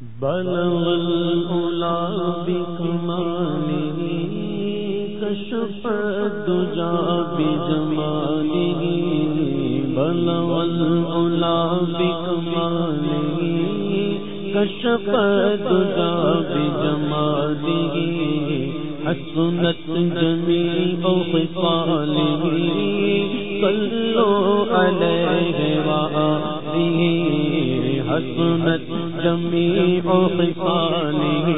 بلغ الأولى بكماله كشف الدجى بجماله بلغ الأولى بكماله كشف الدجى بجماله حسنت جميع خصاله صلوا عليه وآله حسنت جميع خصاله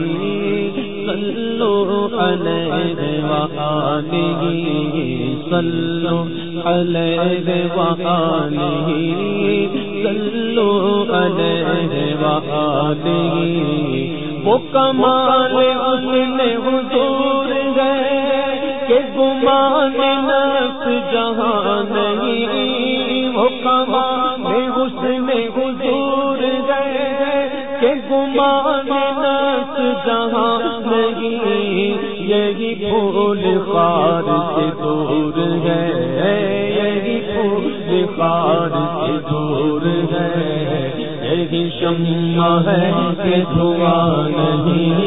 صلوا عليه وآله صلوا عليه وآله صلوا عليه وآله وہ کمال حسن حضور ہے کہ گمان نفس جہاں پھول خار سے دور ہے۔ یہی پھول خار سے دور ہے۔ یہی شمع ہے کہ دھواں نہیں۔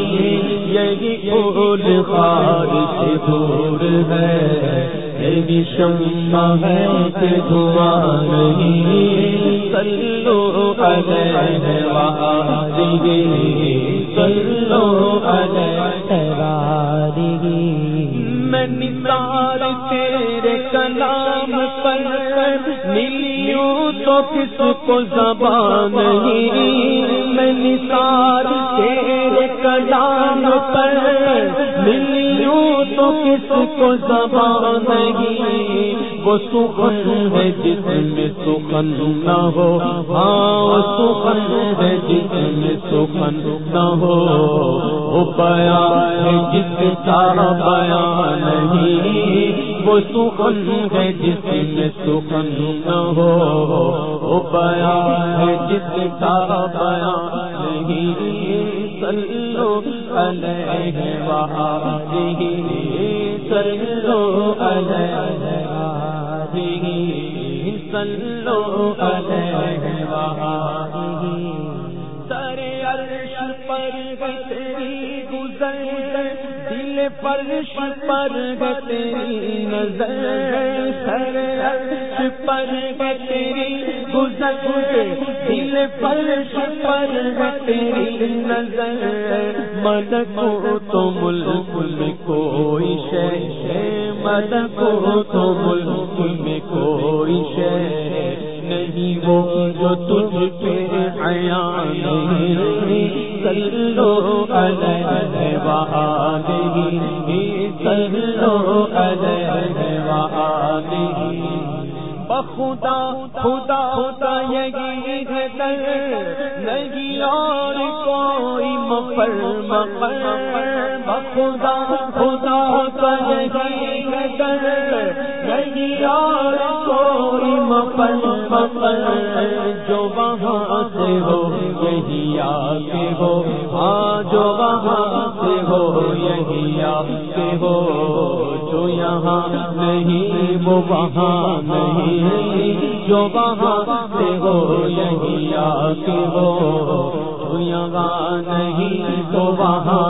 یہی پھول خار سے دور ہے۔ یہی شمع ہے کہ دھواں نہیں۔ سلو علیہ وآلہ سلو علیہ وآلہ۔ میں نثار تیرے کلام پر ملیوں تو کس کو زبان نہیں میں نثار تیرے کلام پر۔ ملیوں تو کس کو زبان نہیں وہ سخن ہے جس میں سخن نہ ہو۔ ہاں سخن ہے جس میں سخن نہ ہو۔ وہ بیان ہے جس کا بیان نہیں۔ وہ سخن ہے جس میں سخن نہ ہو، وہ بیان ہے جس کا بیان نہیں۔ سلو علیہ، وآلہ سلو علیہ۔ سلو علیہ، وآلہ۔ سر عرش پر تیری گزر فرش پر تیری نظر سر عرش پر تیری گزر، دل فرش پر تیری نظر۔ مد کو تو ملک میں کوئی شے مد کو تو ملک میں کوئی شے۔ نہیں وہ جو تجھ پہ آیا نہیں۔ سلو علیہ وآلہ سلو علیہ وآلہ بخدا، خدا خدا، یہی ہے در نہیں اور کوئی مفر مفر۔ بخدا، خدا خدا، یہی ہے در نہیں اور مفر مفر جو وہاں سے ہو، یہی آگے ہو۔ ہاں جو وہاں سے ہو، یہی آگے ہو۔ جو یہاں نہیں، وہ وہاں نہیں۔ جو وہاں سے ہو، یہی آگے ہو۔ جو یہاں نہیں تو وہاں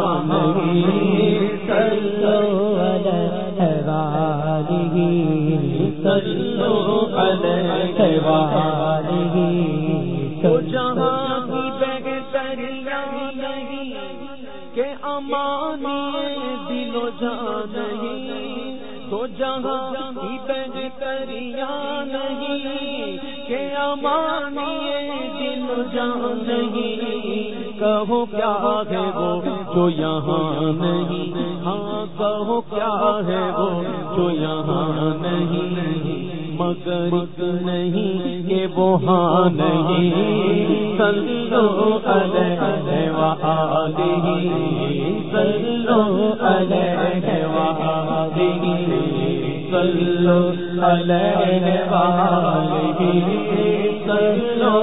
جہاں کی بہتریا نہیں، کہ امانی دل جان نہیں۔ کہو کیا ہے وہ جو یہاں نہیں؟ ہاں کہو کیا ہے وہ جو یہاں نہیں؟ مگر نہیں یہ وہاں نہیں۔ سلو علیہ وآلہ سلو علیہ سلو علیہ سلو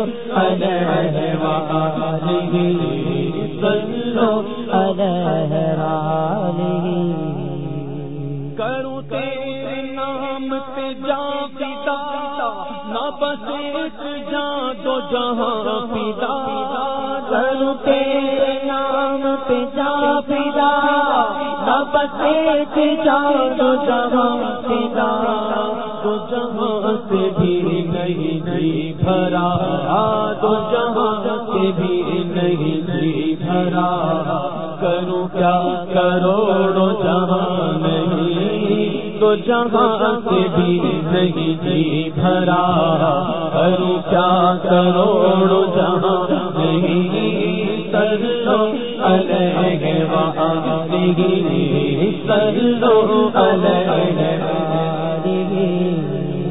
سلو تیرے نام پہ جا پیتا نہ بس جا دو جہاں پیتا کروں تیرے پہ جا نہ دو جہاں دو جہاں سے بھی نہیں جی بھرا دو جہاں سے بھی نہیں جی بھرا۔ کروں کیا کروڑوں جہاں نہیں تو جہاں سے بھی نہیں جی بھرا۔ کروں کیا کروڑوں جہاں نہیں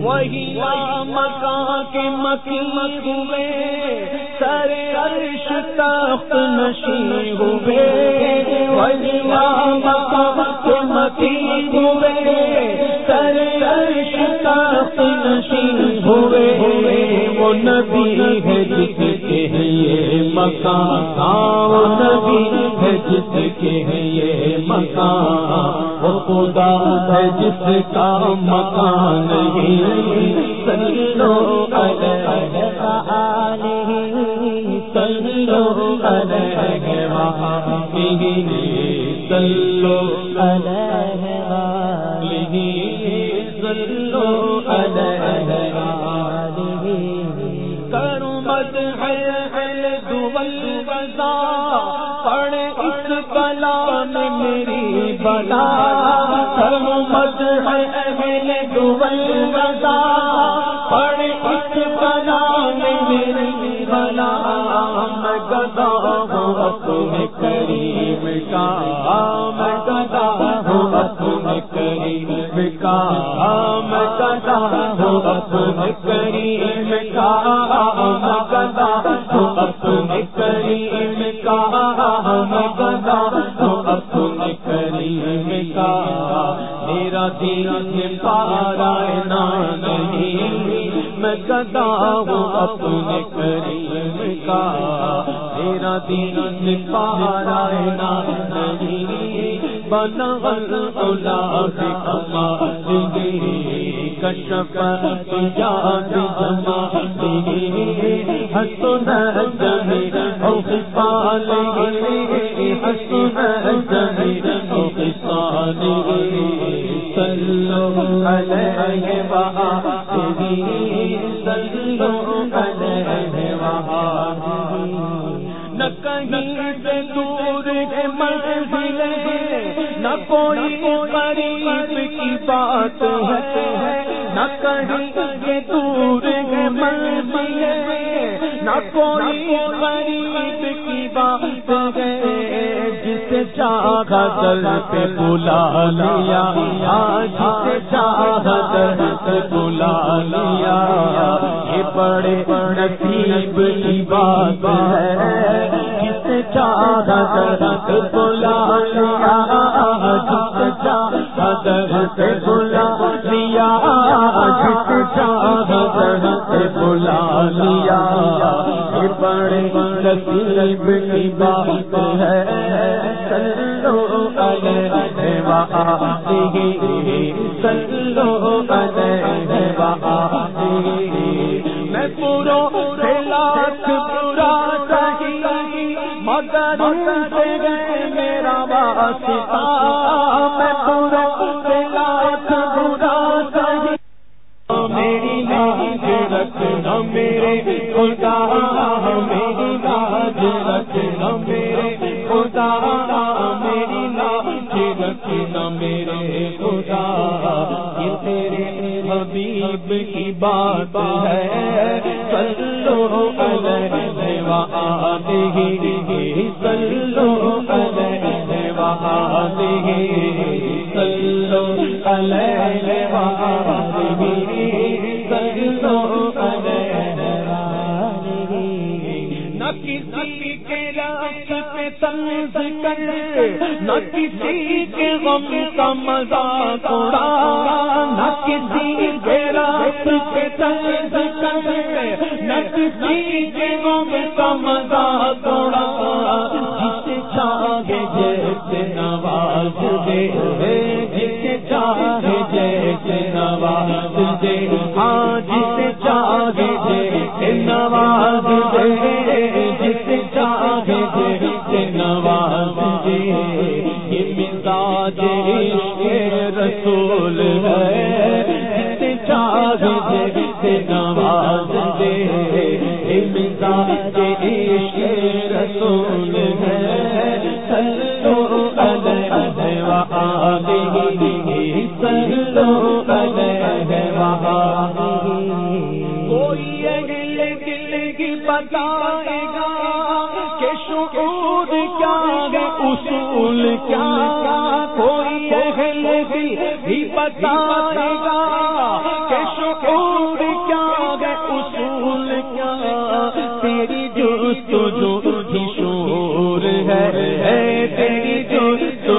وہی مکان کے مکی ہوئے، سر عرش تخت نشی ہوئے۔ وہی مکان کے مکی ہوئے، سر عرش تخت نشی ہوئے۔ وہ نبی ہے جس کے ہیں یہ مکان، وہ نبی ہے جس کے مکان وہ خدا ہے جس کا مکان نہیں۔ سلو الگ سلو سلو سلو میری بلا کروں ہے ہے دول بزا پڑے اس میں میری بلا گدا میرا دین پارا نہیں۔ میں گدا ہوں اپنے کریم کا۔ میرا دین پارا نہیں۔ بنا اولا کما کشپ یاد جما ہسن جمی او پال ہسن نہ کہیں سے دور ہے منزل نہ کوئی قریب کی بات ہے۔ نہ کہیں سے دور ہے نہ کوئی قریب کی بات ہے جسے چاہا دل پہ بلا لیا۔ جسے چاہا دل پہ بلا لیا۔ یہ بڑے نصیب کی بات ہے۔ جسے چاہا دل پہ بلا لیا۔ جسے چاہا دل پہ نصیب کی بات ہے۔ سلو علیہ سلو علیہ میں پورو لاکھ پورا سہی مگر سے میرا واسطہ۔ میں پورو میرے یہ تیرے حبیب کی بات ہے۔ سلو علیہ وآلہ۔ سلو علیہ وآلہ۔ سلو علیہ نہ کسی کے غم کا مذاق اڑا، نہ کسی کے رات پہ تنز کر نہ کسی کے غم کا مذاق نواز دے رسول ہے۔ چاہ نواز دے مزاج رسول ہے۔ سلو علیہ سلو علیہ وآلہ کوئی اگل دل کی بتائے گا شعور کیا ہے؟ اصول کیا کوئی اگل دل بھی بتائے گا کہ شعور کیا ہے؟ اصول کیا؟ تیری جو جو بھی شور ہے۔ تیری جو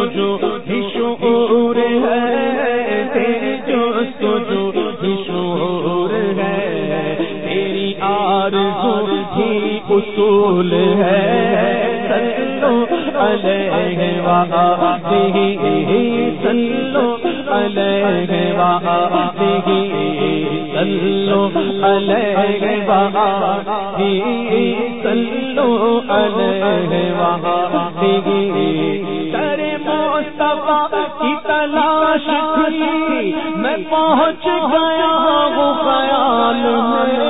جو بھی شور ہے۔ تیری جو جو بھی شور ہے۔ تیری آرزو ہی اصول ہے۔ سلو علیہ سلو علیہ سلو علیہ وآلہ کرے کی تلاش میں پہنچ گیا وہ خیال میں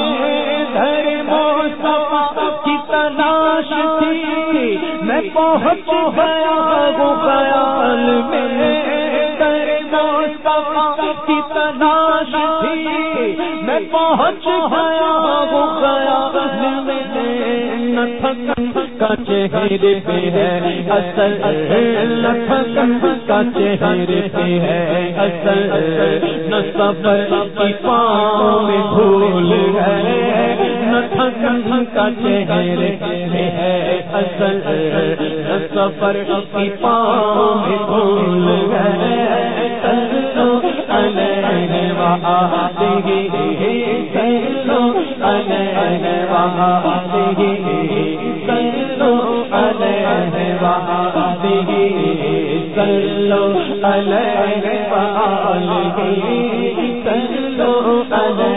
پہنچ گیا وہ خیال میں در مصطفیٰ کی تلاش تھی۔ میں پہنچ گیا وہ خیال میں کا چہرے پہ ہے۔ اصل نتھکن کا چہرے پہ ہے۔ اصل نہ کی پاؤں میں بھول ہے۔ کا چہرے پہ ہے۔ اصل سفر کی پاؤں میں بھول ہے سلو علیہ وآلہ۔ سلو علیہ وآلہ۔ سلو علیہ وآلہ۔ سلو سلو